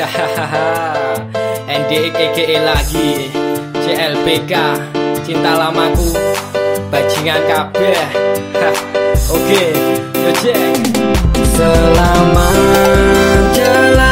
NDKKE lagi CLBK Cinta lamaku Bajingan kabeh Oke okay. Yo cek Selamat jalan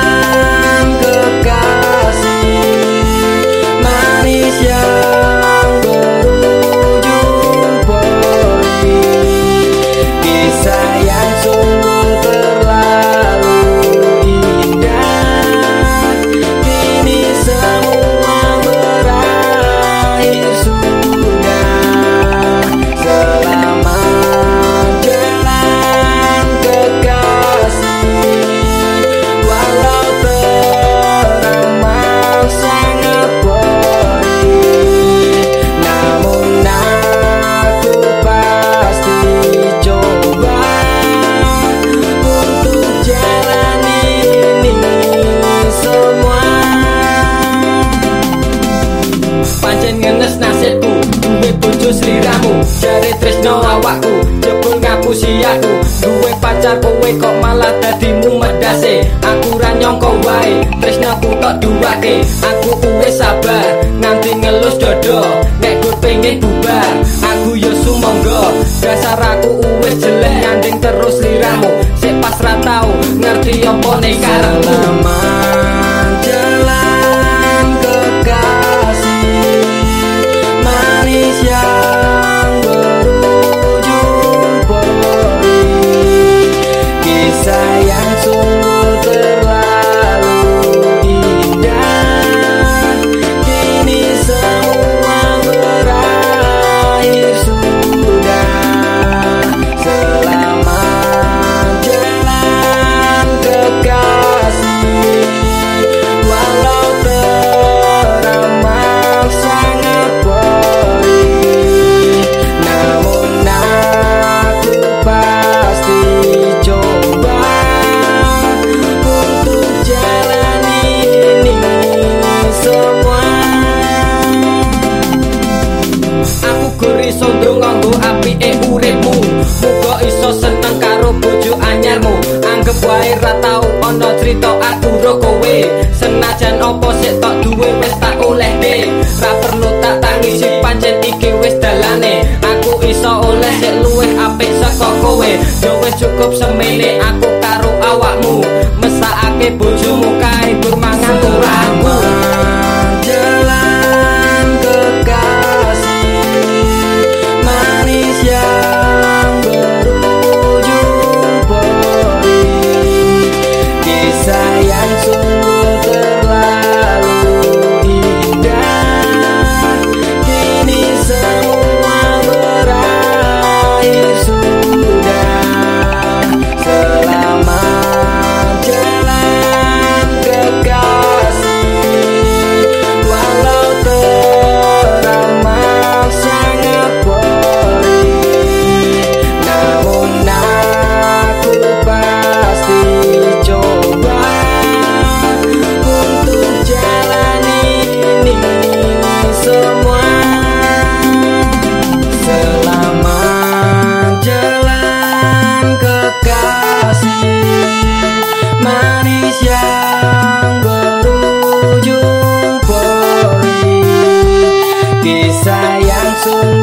kowe kok malah dadimu medase Aku ra nyangka wae Tresnoku tok duwake. Aku kuwe sabar Nganti ngelus dodo Nek gue pengen bubar. Aku yo sumangga Dasar aku uwes jelek Nyanding terus liramu Sik pas ra tau Ngerti apa nek karepmu yang. Semua Aku guri sondro nganggo api e uripmu. Muga iso seneng karo bojo anyarmu. Anggep wae ra tau ana crita aku ro kowe. Senajan apa sik tok duwe wis tak oleh de Ra perlu tak tangisi pancen iki wis dalane. Aku iso oleh sik luwih apik saka kowe. Yo wis cukup semene aku karo awakmu. Mesakake bojo lives away so